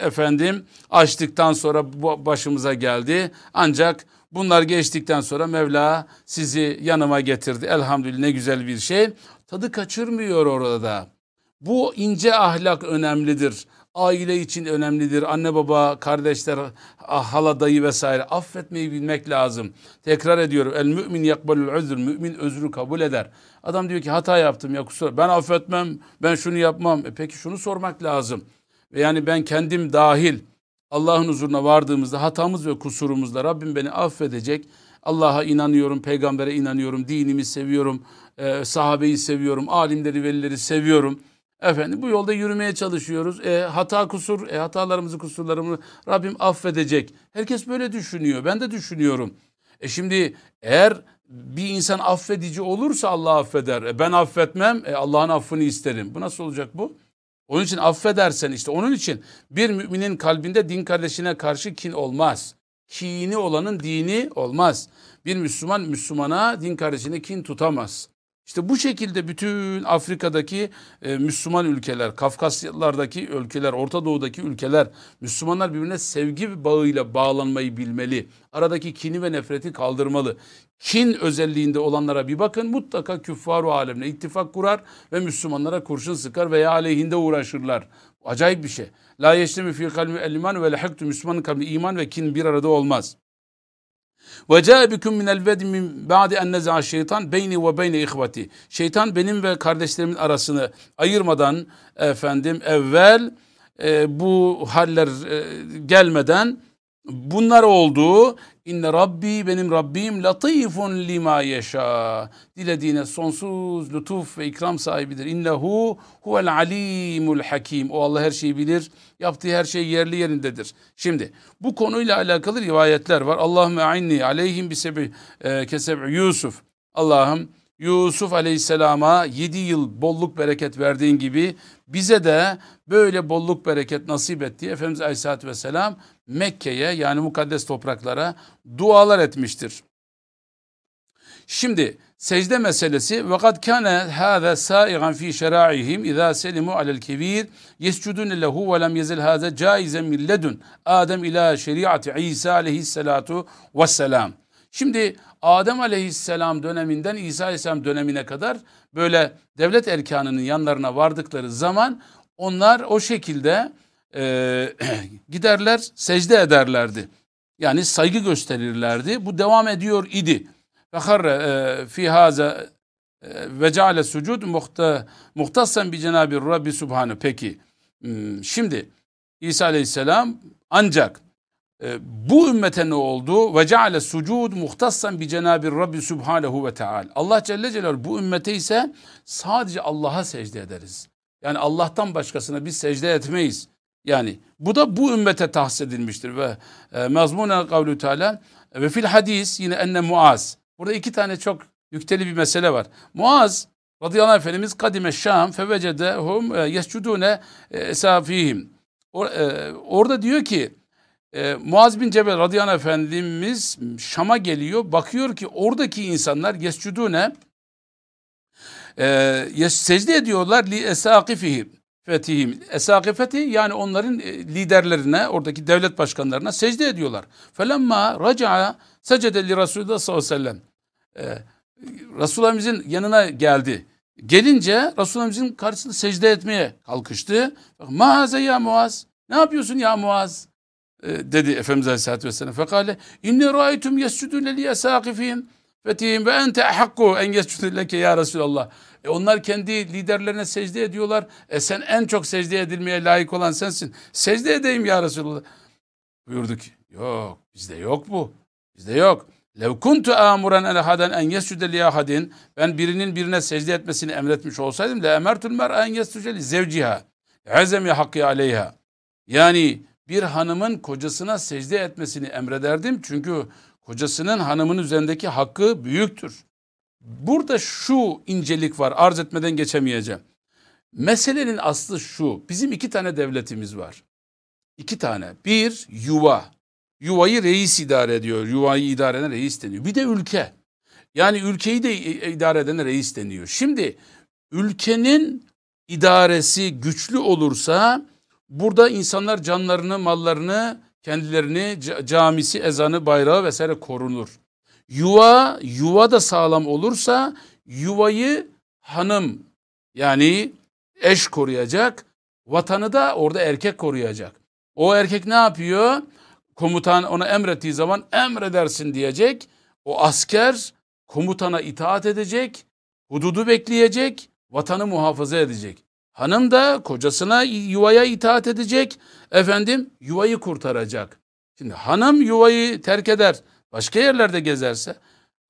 efendim açtıktan sonra başımıza geldi. Ancak bunlar geçtikten sonra Mevla sizi yanıma getirdi. Elhamdülillah ne güzel bir şey. Tadı kaçırmıyor orada. Bu ince ahlak önemlidir aile için önemlidir. Anne baba, kardeşler, ah, hala dayı vesaire affetmeyi bilmek lazım. Tekrar ediyorum. El mümin yakbalul özür. Mümin özrü kabul eder. Adam diyor ki hata yaptım ya kusura. Ben affetmem. Ben şunu yapmam. E peki şunu sormak lazım. Yani ben kendim dahil Allah'ın huzuruna vardığımızda hatamız ve kusurumuzda Rabbim beni affedecek. Allah'a inanıyorum, peygambere inanıyorum, dinimi seviyorum, e, sahabeyi seviyorum, alimleri, velileri seviyorum. Efendim bu yolda yürümeye çalışıyoruz. E, hata kusur, e, hatalarımızı kusurlarımızı Rabbim affedecek. Herkes böyle düşünüyor. Ben de düşünüyorum. E şimdi eğer bir insan affedici olursa Allah affeder. E ben affetmem, e Allah'ın affını isterim. Bu nasıl olacak bu? Onun için affedersen işte onun için bir müminin kalbinde din kardeşine karşı kin olmaz. Kini olanın dini olmaz. Bir Müslüman Müslümana din kardeşine kin tutamaz. İşte bu şekilde bütün Afrika'daki e, Müslüman ülkeler, Kafkasyalardaki ülkeler, Orta Doğu'daki ülkeler Müslümanlar birbirine sevgi bağıyla bağlanmayı bilmeli. Aradaki kini ve nefreti kaldırmalı. Kin özelliğinde olanlara bir bakın mutlaka küffaru alemine ittifak kurar ve Müslümanlara kurşun sıkar veya aleyhinde uğraşırlar. Acayip bir şey. La yeşlemi fi kalbi el iman ve lehaktu Müslümanın kalbi iman ve kin bir arada olmaz. Ve ca'e bikum minel vedi min ba'di en neza'a şeytan beyni ve beyne ihvati. Şeytan benim ve kardeşlerimin arasını ayırmadan efendim evvel e, bu haller e, gelmeden bunlar oldu. İnne Rabbi benim Rabbim latifun lima yeşa. Dilediğine sonsuz lütuf ve ikram sahibidir. İnnehu huvel alimul hakim. O Allah her şeyi bilir. Yaptığı her şey yerli yerindedir. Şimdi bu konuyla alakalı rivayetler var. Allahümme a'inni aleyhim bisebi e, keseb Yusuf. Allah'ım Yusuf Aleyhisselam'a yedi yıl bolluk bereket verdiğin gibi bize de böyle bolluk bereket nasip etti. Efendimiz Aleyhisselatü Vesselam Mekke'ye yani mukaddes topraklara dualar etmiştir. Şimdi secde meselesi ve kad kana hâzâ sâigan fî şerâihim izâ selimu alel kebîr yescudun lehu ve lem yezil hâzâ caizen min ledun Adem ila şeriatı İsa aleyhissalatu vesselam. Şimdi Adem aleyhisselam döneminden İsa aleyhisselam dönemine kadar böyle devlet erkanının yanlarına vardıkları zaman onlar o şekilde e, [clears throat] giderler secde ederlerdi. Yani saygı gösterirlerdi. Bu devam ediyor idi. Feharre e, fi haza e, ve ceale sucud muhtassen bi Cenab-ı Rabbi Subhanahu. Peki hmm, şimdi İsa Aleyhisselam ancak bu ümmete ne oldu? Ve ceale sucud muhtassan bi Cenab-ı Rabbi Subhanahu ve Teala. Allah Celle Celaluhu bu ümmete ise sadece Allah'a secde ederiz. Yani Allah'tan başkasına biz secde etmeyiz. Yani bu da bu ümmete tahsis edilmiştir ve e, mazmuna kavlu teala ve fil hadis yine enne Muaz. Burada iki tane çok yükteli bir mesele var. Muaz radıyallahu anh efendimiz kadime Şam fevecedehum e, yescudune e, esafihim. Or, e, orada diyor ki e, Muaz bin Cebel radıyallahu efendimiz Şam'a geliyor. Bakıyor ki oradaki insanlar yescudune e, secde ediyorlar li esakifihim fetihim. Esakifeti yani onların e, liderlerine, oradaki devlet başkanlarına secde ediyorlar. Felemma raca'a secde li Resulullah sallallahu aleyhi ve sellem. Resulullah'ımızın yanına geldi. Gelince Resulullah'ımızın karşısında secde etmeye kalkıştı. Maaze ya Muaz. Ne yapıyorsun ya Muaz? Ee, dedi Efendimiz Aleyhisselatü Vesselam. Fekale inni ra'aytum yescudu li esakifihim fetihim ve ente ahakku en yescudu leke ya Resulallah. E onlar kendi liderlerine secde ediyorlar. E sen en çok secde edilmeye layık olan sensin. Secde edeyim ya Resulullah. Buyurduk. Yok bizde yok bu. Bizde yok. Lev kuntu amuran en ahaden en yescude li ahadin. Ben birinin birine secde etmesini emretmiş olsaydım le emertul mer'a en yescude li zevciha. Azem ya hakkı aleyha. Yani bir hanımın kocasına secde etmesini emrederdim. Çünkü kocasının hanımın üzerindeki hakkı büyüktür. Burada şu incelik var arz etmeden geçemeyeceğim. Meselenin aslı şu. Bizim iki tane devletimiz var. İki tane. Bir yuva. Yuvayı reis idare ediyor. Yuvayı idare eden reis deniyor. Bir de ülke. Yani ülkeyi de idare eden reis deniyor. Şimdi ülkenin idaresi güçlü olursa burada insanlar canlarını, mallarını, kendilerini, camisi, ezanı, bayrağı vesaire korunur. Yuva, yuva da sağlam olursa yuvayı hanım yani eş koruyacak. Vatanı da orada erkek koruyacak. O erkek ne yapıyor? Komutan ona emrettiği zaman emredersin diyecek. O asker komutana itaat edecek, hududu bekleyecek, vatanı muhafaza edecek. Hanım da kocasına yuvaya itaat edecek, efendim yuvayı kurtaracak. Şimdi hanım yuvayı terk eder, başka yerlerde gezerse,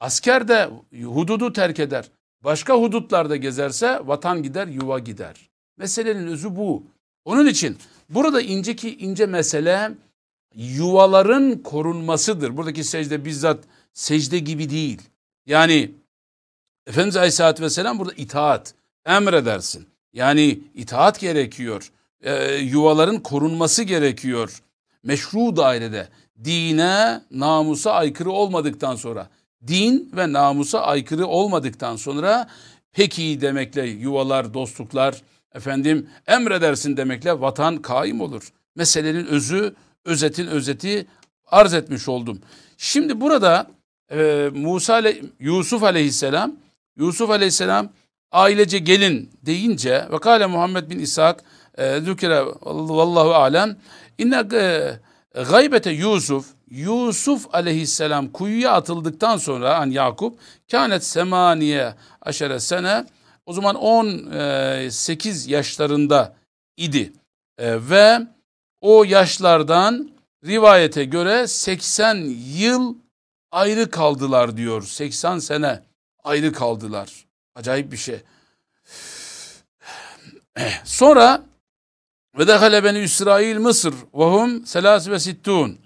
asker de hududu terk eder, başka hudutlarda gezerse vatan gider, yuva gider. Meselenin özü bu. Onun için burada inceki ince mesele yuvaların korunmasıdır. Buradaki secde bizzat secde gibi değil. Yani Efendimiz Aleyhisselatü Vesselam burada itaat, emredersin. Yani itaat gerekiyor. E, yuvaların korunması gerekiyor. Meşru dairede dine, namusa aykırı olmadıktan sonra, din ve namusa aykırı olmadıktan sonra peki demekle yuvalar, dostluklar, efendim emredersin demekle vatan kaim olur. Meselenin özü, özetin özeti arz etmiş oldum. Şimdi burada e, Musa Yusuf aleyhisselam Yusuf aleyhisselam ailece gelin deyince ve kale Muhammed bin İshak e, zükre vallahu alem inne e, gaybete Yusuf Yusuf aleyhisselam kuyuya atıldıktan sonra an Yakup kânet semaniye aşere sene o zaman 18 e, yaşlarında idi ve o yaşlardan rivayete göre 80 yıl ayrı kaldılar diyor. 80 sene ayrı kaldılar. Acayip bir şey. [sniffs] Sonra ve dehale beni İsrail Mısır ve hum selas ve sittun.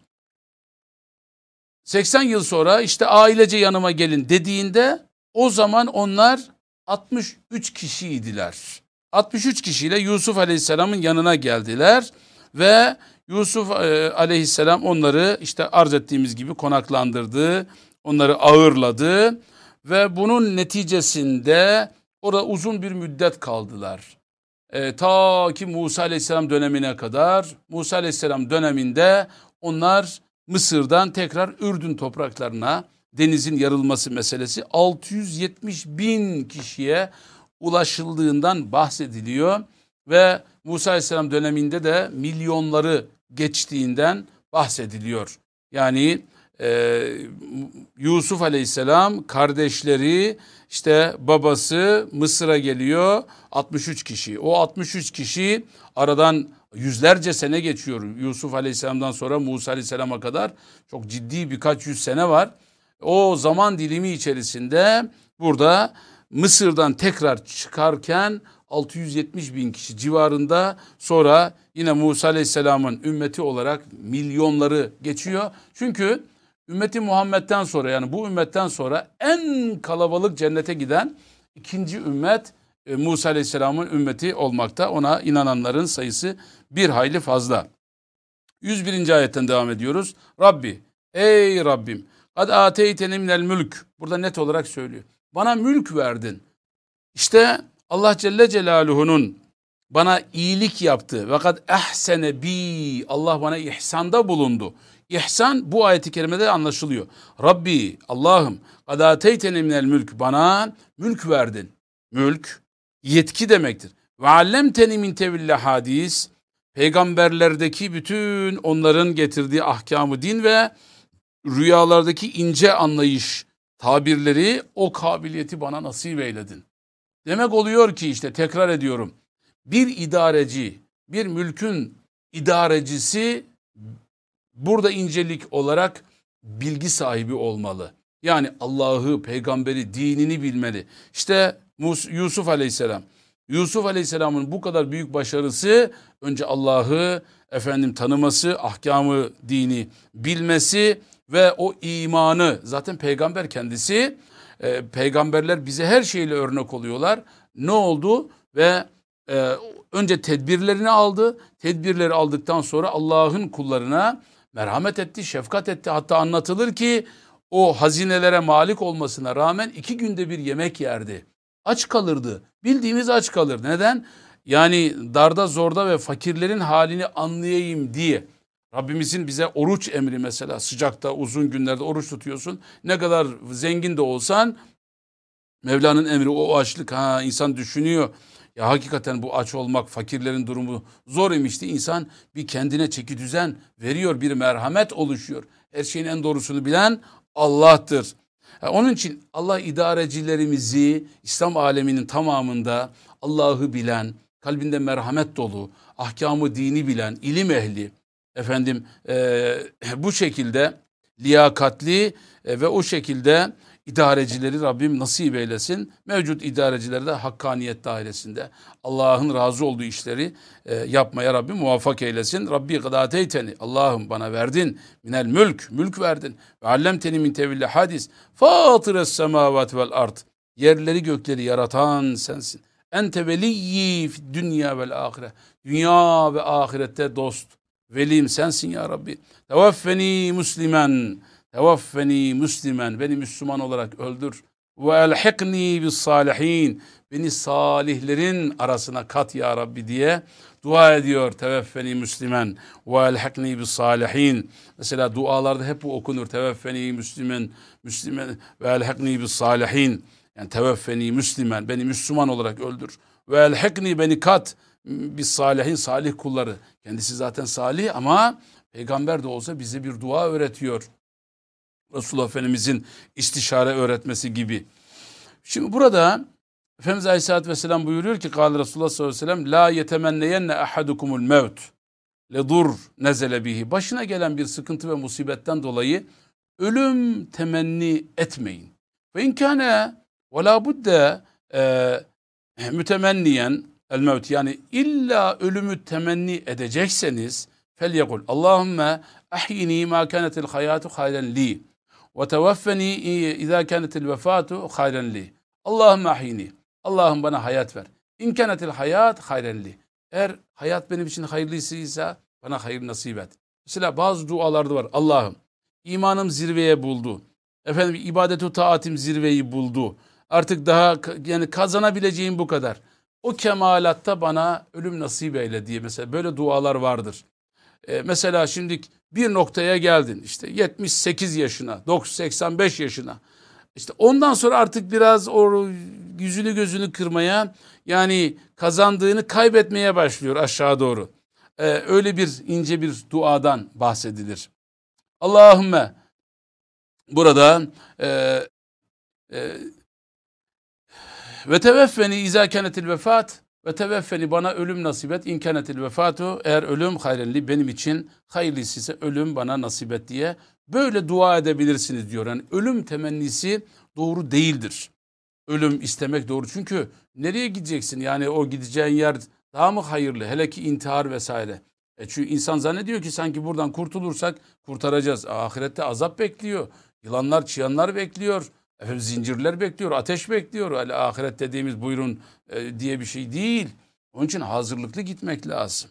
80 yıl sonra işte ailece yanıma gelin dediğinde o zaman onlar 63 kişiydiler. 63 kişiyle Yusuf Aleyhisselam'ın yanına geldiler ve Yusuf e, Aleyhisselam onları işte arz ettiğimiz gibi konaklandırdı, onları ağırladı ve bunun neticesinde orada uzun bir müddet kaldılar. E, ta ki Musa Aleyhisselam dönemine kadar, Musa Aleyhisselam döneminde onlar Mısır'dan tekrar Ürdün topraklarına denizin yarılması meselesi 670 bin kişiye ulaşıldığından bahsediliyor ve Musa Aleyhisselam döneminde de milyonları geçtiğinden bahsediliyor. Yani e, Yusuf Aleyhisselam kardeşleri işte babası Mısır'a geliyor 63 kişi. O 63 kişi aradan yüzlerce sene geçiyor. Yusuf Aleyhisselam'dan sonra Musa Aleyhisselam'a kadar çok ciddi birkaç yüz sene var. O zaman dilimi içerisinde burada Mısır'dan tekrar çıkarken 670 bin kişi civarında sonra yine Musa Aleyhisselam'ın ümmeti olarak milyonları geçiyor. Çünkü ümmeti Muhammed'den sonra yani bu ümmetten sonra en kalabalık cennete giden ikinci ümmet e, Musa Aleyhisselam'ın ümmeti olmakta. Ona inananların sayısı bir hayli fazla. 101. ayetten devam ediyoruz. Rabbi, ey Rabbim, kad ateyteni mülk. Burada net olarak söylüyor. Bana mülk verdin. İşte Allah Celle Celaluhu'nun bana iyilik yaptı. Kad ehsene bi. Allah bana ihsanda bulundu. İhsan bu ayeti kerimede anlaşılıyor. Rabbi, Allah'ım, kad ateyteni minel mülk. Bana mülk verdin. Mülk, yetki demektir. Ve allemteni min teville hadis. Peygamberlerdeki bütün onların getirdiği ahkamı din ve rüyalardaki ince anlayış tabirleri o kabiliyeti bana nasip eyledin. Demek oluyor ki işte tekrar ediyorum. Bir idareci, bir mülkün idarecisi burada incelik olarak bilgi sahibi olmalı. Yani Allah'ı, peygamberi, dinini bilmeli. İşte Yusuf Aleyhisselam. Yusuf Aleyhisselam'ın bu kadar büyük başarısı önce Allah'ı efendim tanıması, ahkamı, dini bilmesi ve o imanı zaten peygamber kendisi e, peygamberler bize her şeyle örnek oluyorlar. Ne oldu? Ve e, önce tedbirlerini aldı. Tedbirleri aldıktan sonra Allah'ın kullarına merhamet etti, şefkat etti. Hatta anlatılır ki o hazinelere malik olmasına rağmen iki günde bir yemek yerdi. Aç kalırdı. Bildiğimiz aç kalır. Neden? Yani darda zorda ve fakirlerin halini anlayayım diye. Rabbimizin bize oruç emri mesela sıcakta uzun günlerde oruç tutuyorsun. Ne kadar zengin de olsan Mevla'nın emri o açlık ha insan düşünüyor. Ya hakikaten bu aç olmak fakirlerin durumu zor imişti. İnsan bir kendine çeki düzen veriyor bir merhamet oluşuyor. Her şeyin en doğrusunu bilen Allah'tır. Yani onun için Allah idarecilerimizi İslam aleminin tamamında Allah'ı bilen, kalbinde merhamet dolu, ahkamı dini bilen, ilim ehli, efendim e, bu şekilde liyakatli e, ve o şekilde idarecileri Rabbim nasip eylesin. Mevcut idarecileri de hakkaniyet dairesinde Allah'ın razı olduğu işleri e, yapmaya Rabbim muvaffak eylesin. Rabbi gıdateyteni Allah'ım bana verdin minel mülk, mülk verdin. Ve allemteni min teville hadis. Fatıres semavat vel ard. Yerleri gökleri yaratan sensin. Ente veliyyi dünya vel ahire. Dünya ve ahirette dost. Velim sensin ya Rabbi. Tevaffeni muslimen. Tevaffeni muslimen. Beni Müslüman olarak öldür. Ve elhikni bis salihin. Beni salihlerin arasına kat ya Rabbi diye dua ediyor. Teveffeni Müslümen ve elhikni bis salihin. Mesela dualarda hep bu okunur. Teveffeni Müslümen, Müslümen ve elhikni bis salihin. Yani teveffeni Müslümen. Beni Müslüman olarak öldür. Ve elhikni beni kat bis salihin salih kulları. Kendisi zaten salih ama peygamber de olsa bize bir dua öğretiyor. Resulullah Efendimizin istişare öğretmesi gibi. Şimdi burada Efendimiz Aleyhisselatü Vesselam buyuruyor ki Kâle Resulullah sallallahu aleyhi ve sellem La yetemenneyenne ahadukumul mevt ledur nezele bihi. Başına gelen bir sıkıntı ve musibetten dolayı ölüm temenni etmeyin. Ve inkâne ve la budde e, mütemenniyen el mevt yani illa ölümü temenni edecekseniz fel yekul Allahümme ahyini ma kanetil hayatu hayren li ve tevaffeni izâ kanetil vefatu hayren li. Allahümme ahyini. Allah'ım bana hayat ver. İmkanetil hayat hayrenli. Eğer hayat benim için hayırlısıysa bana hayır nasip et. Mesela bazı dualarda var. Allah'ım imanım zirveye buldu. Efendim ibadetu taatim zirveyi buldu. Artık daha yani kazanabileceğim bu kadar. O kemalatta bana ölüm nasip eyle diye mesela böyle dualar vardır. Ee, mesela şimdi bir noktaya geldin işte 78 yaşına, 85 yaşına. İşte ondan sonra artık biraz o yüzünü gözünü kırmaya yani kazandığını kaybetmeye başlıyor aşağı doğru. Ee, öyle bir ince bir duadan bahsedilir. Allahümme burada e, e, ve teveffeni izâ kenetil vefat ve teveffeni bana ölüm nasip et. İnkanetil vefatu eğer ölüm hayrenli benim için hayırlısı ise ölüm bana nasip et diye böyle dua edebilirsiniz diyor. Yani ölüm temennisi doğru değildir. Ölüm istemek doğru. Çünkü nereye gideceksin? Yani o gideceğin yer daha mı hayırlı? Hele ki intihar vesaire. E çünkü insan zannediyor ki sanki buradan kurtulursak kurtaracağız. Ahirette azap bekliyor. Yılanlar, çıyanlar bekliyor. Efendim zincirler bekliyor, ateş bekliyor. Yani ahiret dediğimiz buyurun e, diye bir şey değil. Onun için hazırlıklı gitmek lazım.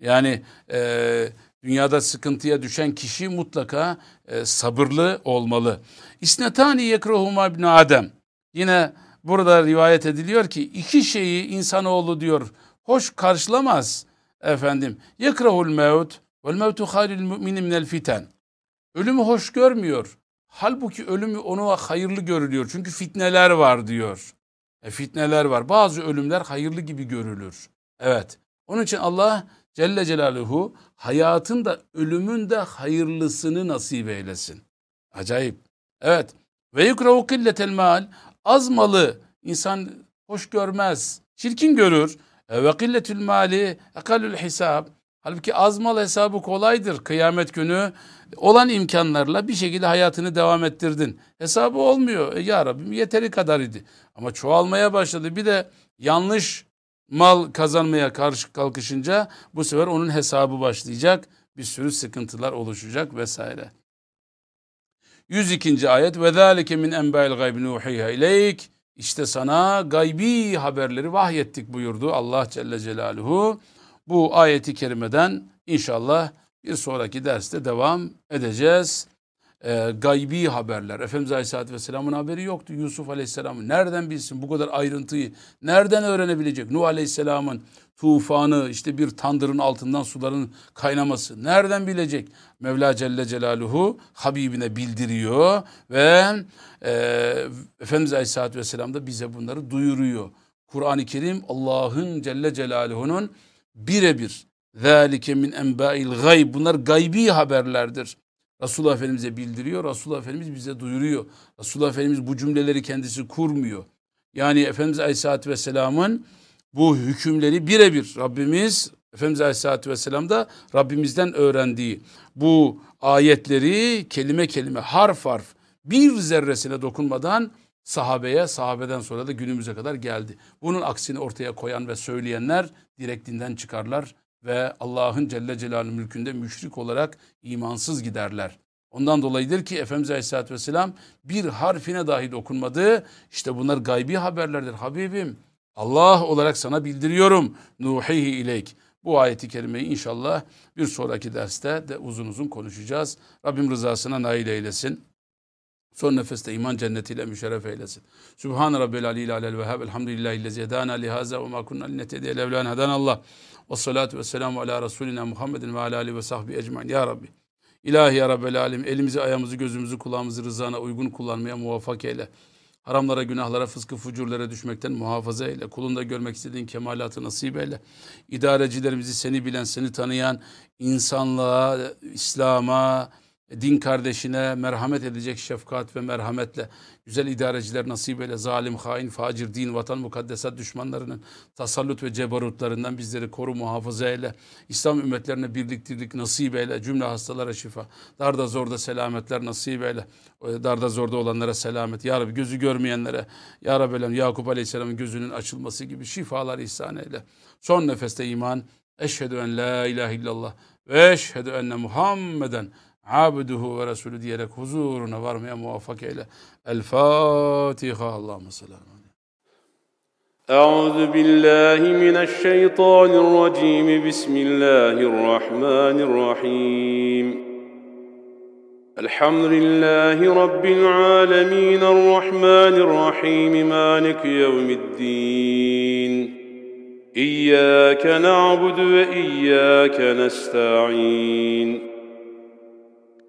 Yani e, dünyada sıkıntıya düşen kişi mutlaka e, sabırlı olmalı. İsnetani yekruhuma ibn Adem. Yine burada rivayet ediliyor ki iki şeyi insanoğlu diyor hoş karşılamaz efendim. Yekrahul mevt vel mevtu hayril müminin minel fiten. Ölümü hoş görmüyor. Halbuki ölümü ona hayırlı görülüyor. Çünkü fitneler var diyor. E, fitneler var. Bazı ölümler hayırlı gibi görülür. Evet. Onun için Allah Celle Celaluhu hayatın da ölümün de hayırlısını nasip eylesin. Acayip. Evet. Ve yukrahu killetel mal. Az malı insan hoş görmez. Çirkin görür. E, ve killetül mali ekalül hesab. Halbuki az mal hesabı kolaydır. Kıyamet günü olan imkanlarla bir şekilde hayatını devam ettirdin. Hesabı olmuyor. E, ya Rabbim yeteri kadar idi. Ama çoğalmaya başladı. Bir de yanlış mal kazanmaya karşı kalkışınca bu sefer onun hesabı başlayacak. Bir sürü sıkıntılar oluşacak vesaire. 102. ayet ve zalike min enba'il gaybi nuhiha ileyk. İşte sana gaybi haberleri vahyettik buyurdu Allah Celle Celaluhu. Bu ayeti kerimeden inşallah bir sonraki derste devam edeceğiz. Ee, gaybi haberler. Efendimiz Aleyhisselatü Vesselam'ın haberi yoktu. Yusuf Aleyhisselam'ın nereden bilsin bu kadar ayrıntıyı? Nereden öğrenebilecek? Nuh Aleyhisselam'ın tufanı, işte bir tandırın altından suların kaynaması. Nereden bilecek? Mevla Celle Celaluhu Habibine bildiriyor ve e, Efendimiz Aleyhisselatü Vesselam da bize bunları duyuruyor. Kur'an-ı Kerim Allah'ın Celle Celaluhu'nun birebir ذَٰلِكَ min enbâil gayb bunlar gaybi haberlerdir. Resulullah Efendimiz'e bildiriyor. Resulullah Efendimiz bize duyuruyor. Resulullah Efendimiz bu cümleleri kendisi kurmuyor. Yani Efendimiz Aleyhisselatü Vesselam'ın bu hükümleri birebir Rabbimiz Efendimiz Aleyhisselatü Vesselam da Rabbimizden öğrendiği bu ayetleri kelime kelime harf harf bir zerresine dokunmadan sahabeye, sahabeden sonra da günümüze kadar geldi. Bunun aksini ortaya koyan ve söyleyenler direkt dinden çıkarlar ve Allah'ın Celle Celaluhu mülkünde müşrik olarak imansız giderler. Ondan dolayıdır ki Efendimiz Aleyhisselatü Vesselam bir harfine dahi dokunmadı. İşte bunlar gaybi haberlerdir. Habibim Allah olarak sana bildiriyorum. Nuhihi ileyk. Bu ayeti kerimeyi inşallah bir sonraki derste de uzun uzun konuşacağız. Rabbim rızasına nail eylesin. Son nefeste iman cennetiyle müşerref eylesin. Subhan rabbil aliyil alel vehhab. Elhamdülillahi lezi edana lihaza ve ma kunna linnetediye levlan hadanallah. Ve salatu ve selamu ala Resulina Muhammedin ve ala alihi ve sahbihi ecmain. Ya Rabbi. İlahi ya Rabbel Alem elimizi, ayağımızı, gözümüzü, kulağımızı rızana uygun kullanmaya muvaffak eyle. Haramlara, günahlara, fıskı, fucurlara düşmekten muhafaza eyle. Kulunda görmek istediğin kemalatı nasip eyle. İdarecilerimizi seni bilen, seni tanıyan, insanlığa, İslam'a, din kardeşine merhamet edecek şefkat ve merhametle güzel idareciler nasip eyle. Zalim, hain, facir, din, vatan, mukaddesat düşmanlarının tasallut ve cebarutlarından bizleri koru muhafaza eyle. İslam ümmetlerine birlik dirlik nasip eyle. Cümle hastalara şifa. Darda zorda selametler nasip eyle. Darda zorda olanlara selamet. Ya Rabbi gözü görmeyenlere Ya Rabbi Yakup Aleyhisselam'ın gözünün açılması gibi şifalar ihsan eyle. Son nefeste iman. Eşhedü en la ilahe illallah ve eşhedü enne Muhammeden ve resulü diyerek huzuruna varmaya muvaffak eyle. El Fatiha. Allahümme sallallahu أعوذ بالله من الشيطان الرجيم. بسم الله الرحمن الرحيم. الحمد لله رب العالمين. الرحمن الرحيم. مالك يوم الدين. إياك نعبد وإياك نستعين.